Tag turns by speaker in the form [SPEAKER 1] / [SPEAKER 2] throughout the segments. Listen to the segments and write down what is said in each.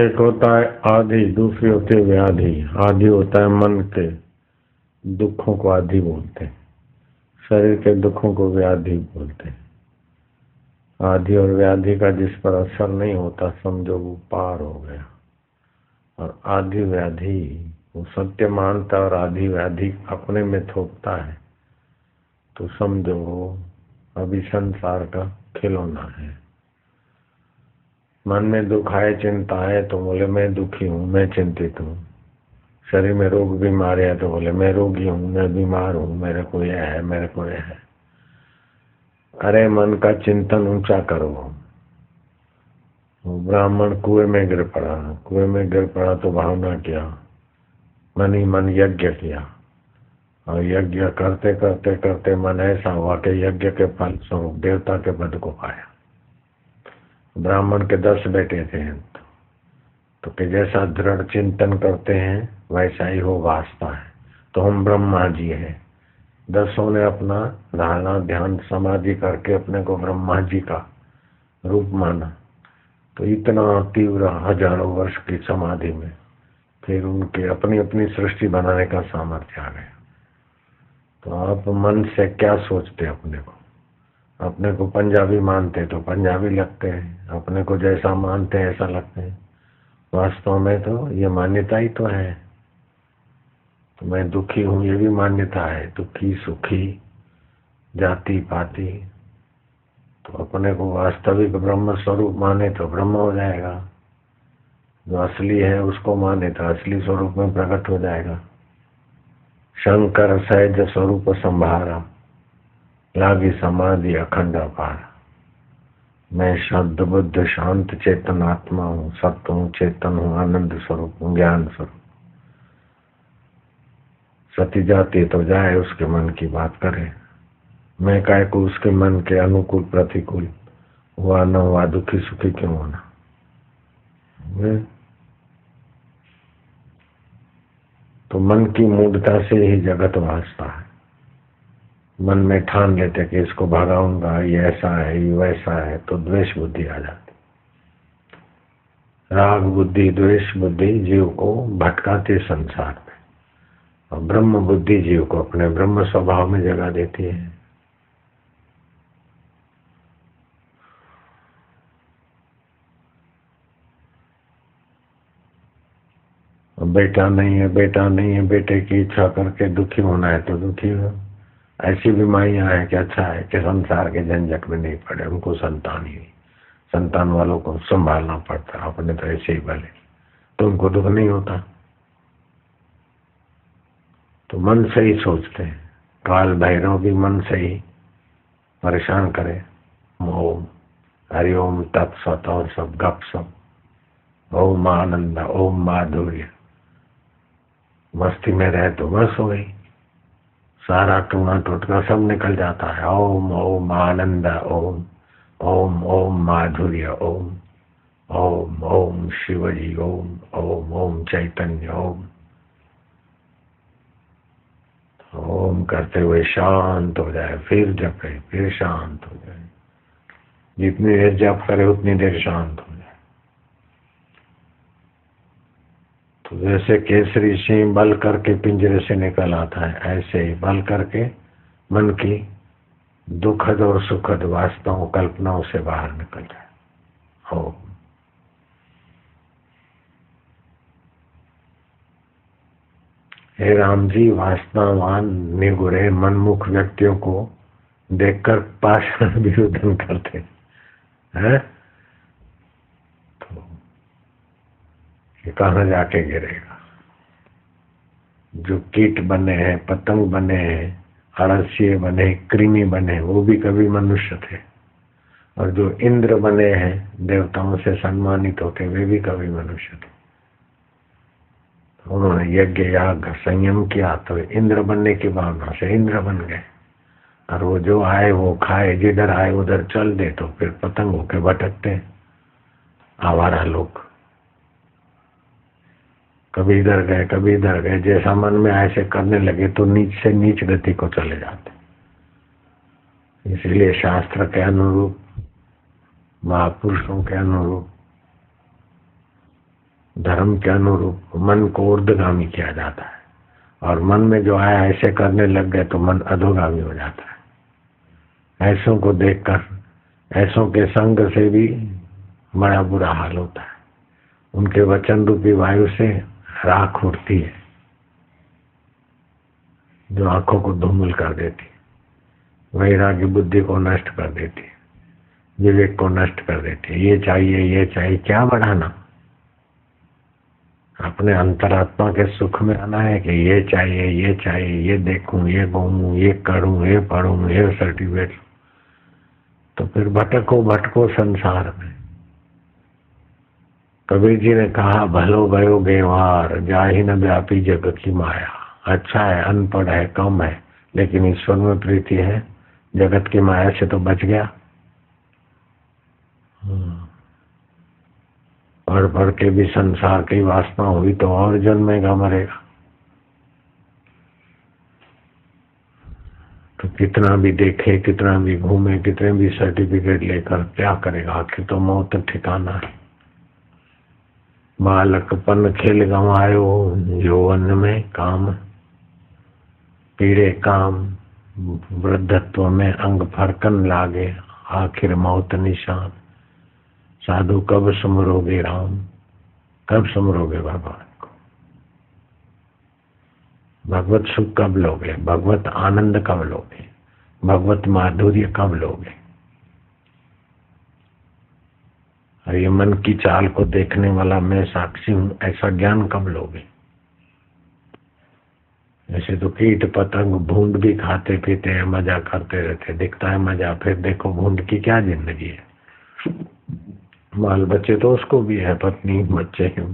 [SPEAKER 1] एक होता है आदि दूसरी होती है व्याधि। आदि होता है मन के दुखों को आदि बोलते हैं। शरीर के दुखों को व्याधि बोलते हैं। आदि और व्याधि का जिस पर असर नहीं होता, समझो वो पार हो गया। और आदि व्याधि, वो सत्य मानता और आदि व्याधि अपने में थोपता है। तो समझो, अभी संसार का खिलौना है। मन में दुख आए, चिंता है तो बोले, मैं दुखी हूँ, मैं चिंतित हूँ। शरीर में रोग, बीमारी है तो बोले, मैं रोगी हूँ, मैं बीमार हूँ, मेरे को यह है, मेरे को यह है। अरे, मन का चिंतन ऊँचा करो। ब्राह्मण, कुएँ में गिर पड़ा। कुएँ में गिर पड़ा तो भावना किया। मन ही मन यज्ञ किया। और यज्ञ करते करते करते मन ऐसा हुआ कि यज्ञ के फल स्वरूप देवता के पद को पाया। ब्राह्मण के दस बेटे थे। तो कि जैसा दृढ़ चिंतन करते हैं, वैसा ही हो वास्ता है। तो हम ब्रह्मा जी हैं। दसों ने अपना धारणा, ध्यान, समाधि करके अपने को ब्रह्मा जी का रूप माना। तो इतना तीव्र हज़ारों वर्ष की समाधि में फिर उनके अपनी अपनी सृष्टि बनाने का सामर्थ्य आ गया। तो आप मन से क्या सोचते अपने को? अपने को पंजाबी मानते तो पंजाबी लगते हैं। अपने को जैसा मानते हैं, ऐसा लगते हैं। वास्तव में तो ये मान्यता ही तो है। तो मैं दुखी हूँ, ये भी मान्यता है। दुखी, सुखी जाति पाति तो अपने को वास्तविक ब्रह्म स्वरूप माने तो ब्रह्म हो जाएगा। जो असली है, उसको माने तो असली स्वरूप में प्रकट हो जाएगा। शंकर, सहज स्वरूप संभारा। लागी समाधि अखंड अपार। मैं शुद्ध बुद्ध, शांत चेतन आत्मा हूँ, सत्य हूँ, चेतन हूँ, आनंद स्वरूप हूँ, ज्ञान स्वरूप। सती जाती तो जाए उसके मन की बात करे। मैं काय को उसके मन के अनुकूल, प्रतिकूल, हुआ न हुआ, दुखी, सुखी क्यों होना? तो मन की मूर्ता से ही जगत वासता है। मन में ठान लेते कि इसको भगाऊँगा, ये ऐसा है, ये वैसा है तो द्वेष बुद्धि आ जाती राग बुद्धि, द्वेष बुद्धि जीव को भटकाती संसार में। और ब्रह्म बुद्धि जीव को अपने ब्रह्म स्वभाव में जगा देती है। बेटा नहीं है, बेटा नहीं है, बेटे की इच्छा करके दुखी होना है तो दुखी हो। ऐसी बीमारियाँ हैं कि अच्छा है कि संसार के झंझट में नहीं पड़े, उनको संतान ही संतान वालों को संभालना पड़ता अपने तो ऐसे ही भले। तो उनको दुख नहीं होता। तो मन से ही सोचते हैं। काल भैरव भी मन से ही परेशान करे। ओम हरिओम तत्सत और सब, गप सब। ओम आनंद, ओम माधुर्य। मस्ती में रहे तो बस हो गई। सारा टूना टोटका सब निकल जाता है। ओम ओम, आनंद, ओम ओम ओम, माधुर्य, ओम ओम ओम, शिवजी, ओम ओम ओम, चैतन्य, ओम। ओम करते हुए शांत हो जाए, फिर जपे, फिर शांत हो जाए। जितनी देर जप करे, उतनी देर शांत हो तो जैसे केसरी सिंह बल करके पिंजरे से निकल आता है, ऐसे ही बल करके मन की दुखद और सुखद वास्तव कल्पनाओं से बाहर निकल जाए। हो। हे राम जी वास्तववान निगुरे, मनमुख व्यक्तियों को देखकर पाषाण विरोधन करते हैं? कि कहाँ जाके गिरेगा। जो कीट बने हैं, पतंग बने हैं अड़सिए बने कृमि बने वो भी कभी मनुष्य थे। और जो इंद्र बने हैं, देवताओं से सम्मानित होते वे भी कभी मनुष्य थे। उन्होंने यज्ञ, याग, संयम किया तो इंद्र बनने की भावना से इंद्र बन गए। और वो जो आए, वो खाए, जिधर आए, उधर चल दे तो फिर पतंग होके भटकते आवारा लोग। कभी इधर गए, कभी इधर गए, जैसा मन में ऐसे करने लगे तो नीच से नीच गति को चले जाते इसलिए शास्त्र के अनुरूप, महापुरुषों के अनुरूप, धर्म के अनुरूप, मन को ऊर्धगामी किया जाता है। और मन में जो आया, ऐसे करने लग गए तो मन अधोगामी हो जाता है। ऐसों को देखकर, ऐसों के संग से भी बड़ा बुरा हाल होता है। उनके वचन रूपी वायु से राख उठती है, जो आँखों को धूमिल कर देती वही वैराग्य बुद्धि को नष्ट कर देती विवेक को नष्ट कर देती ये चाहिए ये चाहिए, क्या बढ़ाना अपने अंतरात्मा के सुख में आना है कि ये चाहिए ये चाहिए, ये देखूँ, ये घूमू, ये करूँ, ये पढ़ूं, ये सर्टिफिकेट तो फिर भटको भटको संसार में। कबीर जी ने कहा, भलो भयो बेवार जाहि न व्यापी जग की माया। अच्छा है, अनपढ़ है, कम है, लेकिन ईश्वर में प्रीति है। जगत की माया से तो बच गया। हम्म। पढ़ पढ़ के भी संसार की वासना हुई तो और जन्मेगा मरेगा। तो कितना भी देखे, कितना भी घूमे, कितने भी सर्टिफिकेट लेकर क्या करेगा? आखिर तो मौत ठिकाना है। बालकपन खेल गंवायो, यौवन में काम, पीड़े काम, वृद्धत्व में अंग फरकन लागे, आखिर मौत निशान। साधु कब समरोगे राम? कब समरोगे भगवान को? भगवत सुख कब लोगे? भगवत आनंद कब लोगे? भगवत माधुर्य कब लोगे? और ये मन की चाल को देखने वाला मैं साक्षी हूँ, ऐसा ज्ञान कब लोगे? ऐसे तो कीट पतंग भूड भी खाते पीते हैं, मज़ा करते रहते दिखता है मज़ा, फिर देखो भूड की क्या ज़िंदगी है। बाल बच्चे तो उसको भी है, पत्नी, बच्चे हैं।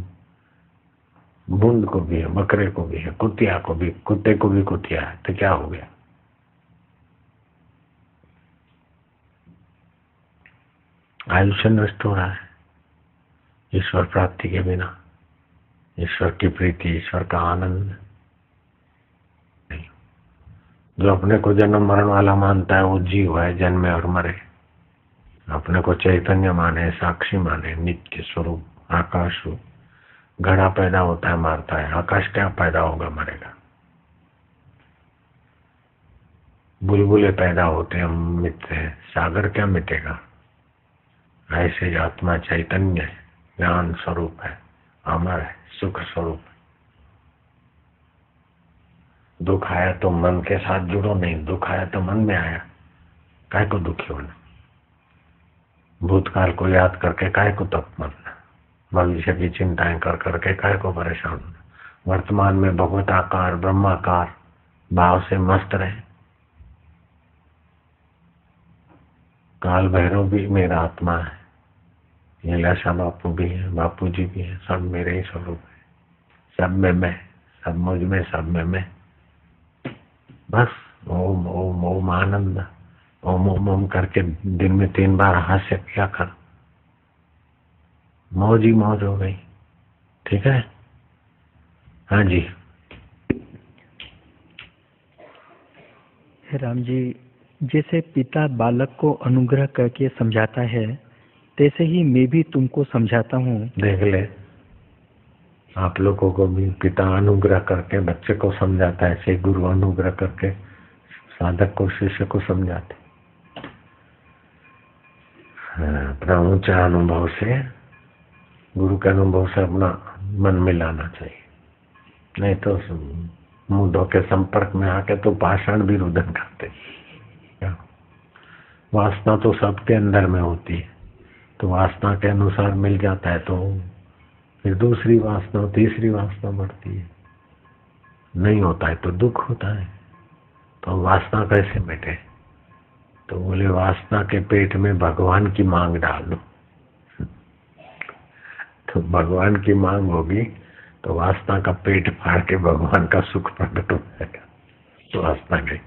[SPEAKER 1] बूंद को भी है, बकरे को भी है, कुतिया को भी, कुत्ते को भी कुतिया है तो क्या हो गया? आयुष्य नष्ट हो रहा है। ईश्वर प्राप्ति के बिना, ईश्वर की प्रीति, ईश्वर का आनंद। जो अपने को जन्म मरण वाला मानता है, वो जीव है, जन्मे और मरे। अपने को चैतन्य माने, साक्षी माने, नित्य स्वरूप, आकाश रूप। घड़ा पैदा होता है, मारता है। आकाश क्या पैदा होगा? मरेगा। बुलबुले पैदा होते हैं, मिटते हैं। सागर क्या मिटेगा? ऐसे आत्मा चैतन्य है, ज्ञान स्वरूप है, अमर है, सुख स्वरूप है। दुख आया तो मन के साथ जुड़ो, नहीं दुख आया तो मन में आया। काय को दुखी होना? भूतकाल को याद करके काय को तप मरना? भविष्य की चिंताएँ कर करके काय को परेशान होना? वर्तमान में भगवत आकार, ब्रह्माकार, भाव से मस्त रहे। काल भैरव भी मेरा आत्मा है। लीलाशा बापू भी है, बापू जी भी है, सब मेरे ही स्वरूप है। सब में मैं, सब मुझमें, सब में मैं। बस, ओम ओम ओम आनंद, ओम ओम ओम करके दिन में तीन बार हास्य किया कर। मौज ही मौज हो गई। ठीक है? हाँ जी।
[SPEAKER 2] राम जी, जैसे पिता बालक को अनुग्रह करके समझाता है तैसे ही मैं भी तुमको समझाता हूँ।
[SPEAKER 1] देख ले। आप लोगों को भी पिता अनुग्रह करके, बच्चे को समझाता है, ऐसे गुरु अनुग्रह करके, साधक को, शिष्य को समझाते। अपना ऊँचा अनुभव से गुरु के अनुभव से अपना मन मिलाना चाहिए। नहीं तो मुँह के संपर्क में आके तो पाषाण भी रुदन करते। वासना तो सबके अंदर में होती है। तो वासना के अनुसार मिल जाता है तो फिर दूसरी वासना, तीसरी वासना बढ़ती है। नहीं होता है तो दुख होता है। तो वासना कैसे बैठे तो बोले, वासना के पेट में भगवान की मांग डाल दो। तो भगवान की मांग होगी तो वासना का पेट फाड़ के भगवान का सुख प्रकट हो जाएगा। तो वासना गई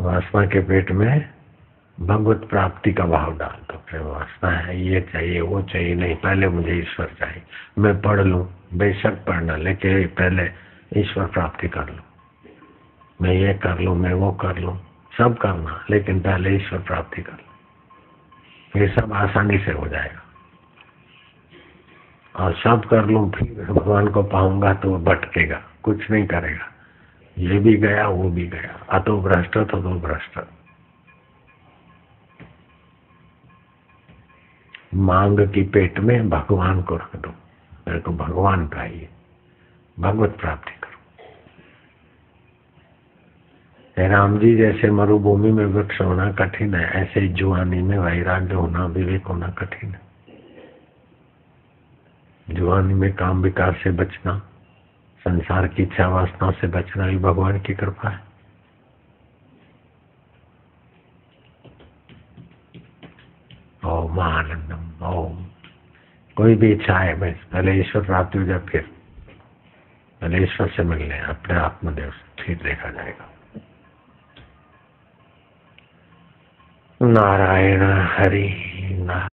[SPEAKER 1] वासना के पेट में भगवत प्राप्ति का भाव डाल दो, फिर वासना है, ये चाहिए, वो चाहिए, नहीं, पहले मुझे ईश्वर चाहिए। मैं पढ़ लूँ, बेशक पढ़ना, लेकिन पहले ईश्वर प्राप्ति कर लूँ। मैं ये कर लूँ, मैं वो कर लूँ, सब करना, लेकिन पहले ईश्वर प्राप्ति कर लो। ये सब आसानी से हो जाएगा। और सब कर लूँ, फिर भगवान को पाऊँगा तो वो भटकेगा, कुछ नहीं करेगा। ये भी गया, वो भी गया। अतो भ्रष्ट तो तो भ्रष्ट मांग की पेट में भगवान को रख दो। मेरे को भगवान चाहिए। भगवत प्राप्ति करो। राम जी जैसे मरुभूमि में वृक्ष होना कठिन है, ऐसे जुआनी में वैराग्य होना विवेक होना कठिन है। जुआनी में काम विकार से बचना, संसार की इच्छा वासना से बचना ही भगवान की कृपा है। आनंदम ओम कोई भी इच्छा है बस पहले ईश्वर प्राप्त हो जाए फिर पहले ईश्वर से मिलने, अपने आत्मदेव से फिर देखा जाएगा। नारायण हरि, नारायण।